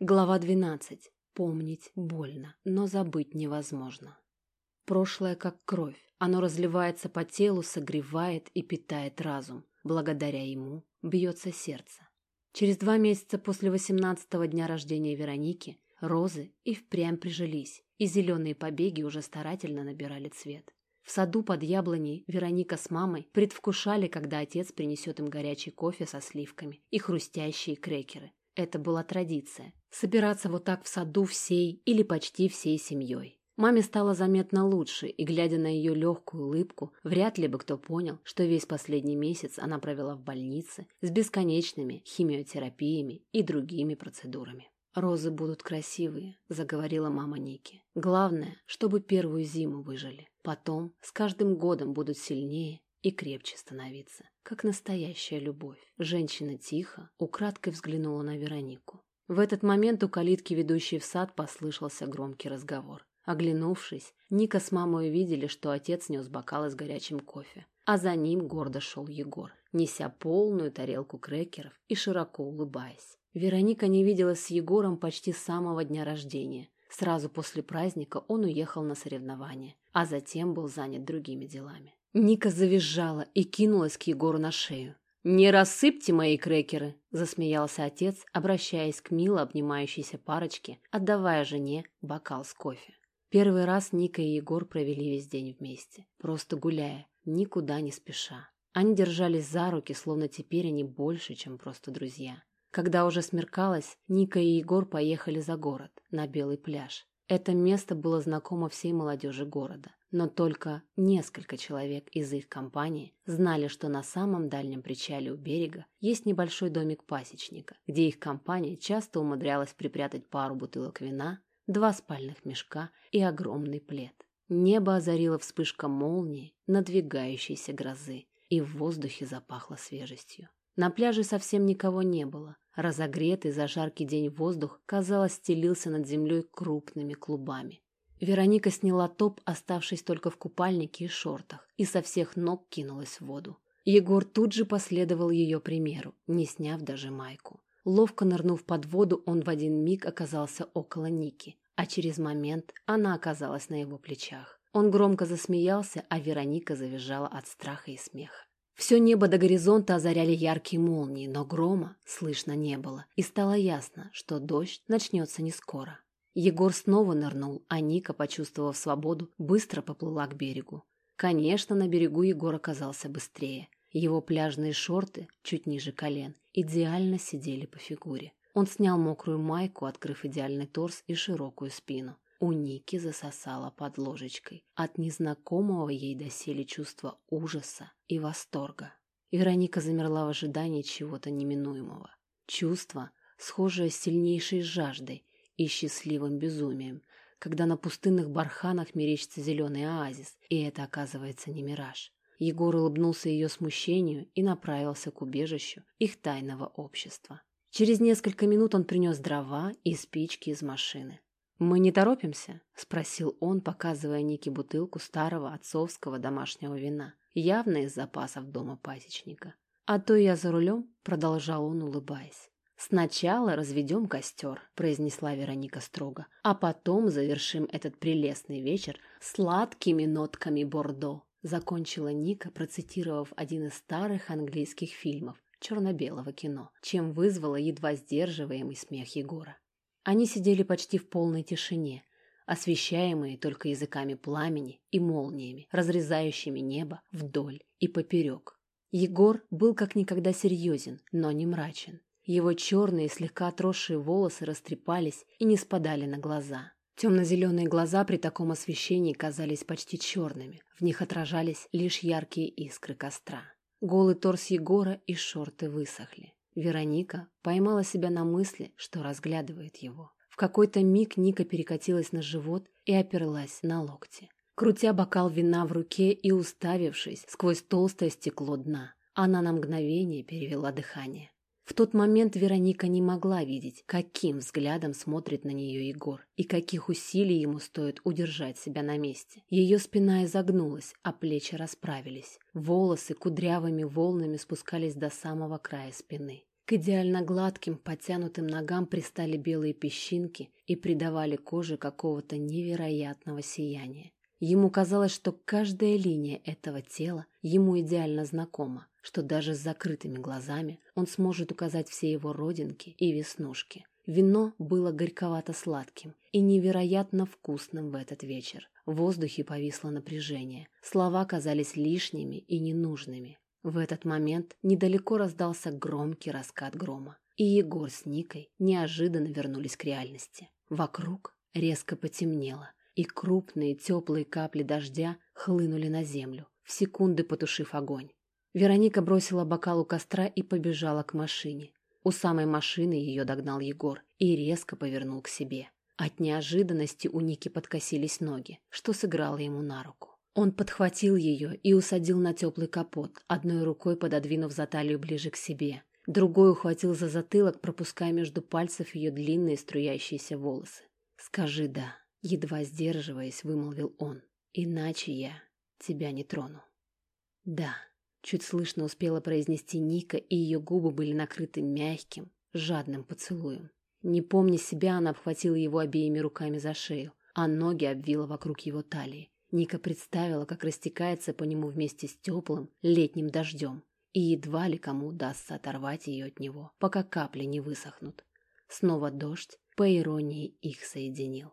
Глава 12. Помнить больно, но забыть невозможно. Прошлое как кровь. Оно разливается по телу, согревает и питает разум. Благодаря ему бьется сердце. Через два месяца после восемнадцатого дня рождения Вероники розы и впрямь прижились, и зеленые побеги уже старательно набирали цвет. В саду под яблоней Вероника с мамой предвкушали, когда отец принесет им горячий кофе со сливками и хрустящие крекеры. Это была традиция – собираться вот так в саду всей или почти всей семьей. Маме стало заметно лучше, и, глядя на ее легкую улыбку, вряд ли бы кто понял, что весь последний месяц она провела в больнице с бесконечными химиотерапиями и другими процедурами. «Розы будут красивые», — заговорила мама Ники. «Главное, чтобы первую зиму выжили. Потом, с каждым годом будут сильнее и крепче становиться, как настоящая любовь». Женщина тихо, украдкой взглянула на Веронику. В этот момент у калитки, ведущей в сад, послышался громкий разговор. Оглянувшись, Ника с мамой увидели, что отец нес бокалы с горячим кофе, а за ним гордо шел Егор, неся полную тарелку крекеров и широко улыбаясь. Вероника не виделась с Егором почти с самого дня рождения. Сразу после праздника он уехал на соревнования, а затем был занят другими делами. Ника завизжала и кинулась к Егору на шею. «Не рассыпьте мои крекеры!» – засмеялся отец, обращаясь к мило обнимающейся парочке, отдавая жене бокал с кофе. Первый раз Ника и Егор провели весь день вместе, просто гуляя, никуда не спеша. Они держались за руки, словно теперь они больше, чем просто друзья. Когда уже смеркалось, Ника и Егор поехали за город, на Белый пляж. Это место было знакомо всей молодежи города, но только несколько человек из их компании знали, что на самом дальнем причале у берега есть небольшой домик пасечника, где их компания часто умудрялась припрятать пару бутылок вина, два спальных мешка и огромный плед. Небо озарило вспышка молнии, надвигающейся грозы, и в воздухе запахло свежестью. На пляже совсем никого не было, Разогретый за жаркий день воздух, казалось, стелился над землей крупными клубами. Вероника сняла топ, оставшись только в купальнике и шортах, и со всех ног кинулась в воду. Егор тут же последовал ее примеру, не сняв даже майку. Ловко нырнув под воду, он в один миг оказался около Ники, а через момент она оказалась на его плечах. Он громко засмеялся, а Вероника завизжала от страха и смеха. Все небо до горизонта озаряли яркие молнии, но грома слышно не было, и стало ясно, что дождь начнется не скоро. Егор снова нырнул, а Ника, почувствовав свободу, быстро поплыла к берегу. Конечно, на берегу Егор оказался быстрее. Его пляжные шорты, чуть ниже колен, идеально сидели по фигуре. Он снял мокрую майку, открыв идеальный торс и широкую спину. У Ники засосала под ложечкой от незнакомого ей доселе чувства ужаса и восторга. Вероника замерла в ожидании чего-то неминуемого. Чувство, схожее с сильнейшей жаждой и счастливым безумием, когда на пустынных барханах мерещится зеленый оазис, и это оказывается не мираж. Егор улыбнулся ее смущению и направился к убежищу их тайного общества. Через несколько минут он принес дрова и спички из машины. «Мы не торопимся?» — спросил он, показывая Нике бутылку старого отцовского домашнего вина, явно из запасов дома пасечника. «А то я за рулем», — продолжал он, улыбаясь. «Сначала разведем костер», — произнесла Вероника строго, «а потом завершим этот прелестный вечер сладкими нотками Бордо», — закончила Ника, процитировав один из старых английских фильмов черно-белого кино, чем вызвала едва сдерживаемый смех Егора. Они сидели почти в полной тишине, освещаемые только языками пламени и молниями, разрезающими небо вдоль и поперек. Егор был как никогда серьезен, но не мрачен. Его черные, слегка отросшие волосы растрепались и не спадали на глаза. Темно-зеленые глаза при таком освещении казались почти черными. В них отражались лишь яркие искры костра. Голый торс Егора и шорты высохли. Вероника поймала себя на мысли, что разглядывает его. В какой-то миг Ника перекатилась на живот и оперлась на локти. Крутя бокал вина в руке и уставившись сквозь толстое стекло дна, она на мгновение перевела дыхание. В тот момент Вероника не могла видеть, каким взглядом смотрит на нее Егор и каких усилий ему стоит удержать себя на месте. Ее спина изогнулась, а плечи расправились. Волосы кудрявыми волнами спускались до самого края спины. К идеально гладким, подтянутым ногам пристали белые песчинки и придавали коже какого-то невероятного сияния. Ему казалось, что каждая линия этого тела ему идеально знакома, что даже с закрытыми глазами он сможет указать все его родинки и веснушки. Вино было горьковато-сладким и невероятно вкусным в этот вечер. В воздухе повисло напряжение. Слова казались лишними и ненужными. В этот момент недалеко раздался громкий раскат грома, и Егор с Никой неожиданно вернулись к реальности. Вокруг резко потемнело, и крупные теплые капли дождя хлынули на землю, в секунды потушив огонь. Вероника бросила бокал у костра и побежала к машине. У самой машины ее догнал Егор и резко повернул к себе. От неожиданности у Ники подкосились ноги, что сыграло ему на руку. Он подхватил ее и усадил на теплый капот, одной рукой пододвинув за талию ближе к себе. Другой ухватил за затылок, пропуская между пальцев ее длинные струящиеся волосы. «Скажи «да», — едва сдерживаясь, вымолвил он. «Иначе я тебя не трону». «Да», — чуть слышно успела произнести Ника, и ее губы были накрыты мягким, жадным поцелуем. Не помня себя, она обхватила его обеими руками за шею, а ноги обвила вокруг его талии. Ника представила, как растекается по нему вместе с теплым летним дождем, и едва ли кому удастся оторвать ее от него, пока капли не высохнут. Снова дождь, по иронии, их соединил.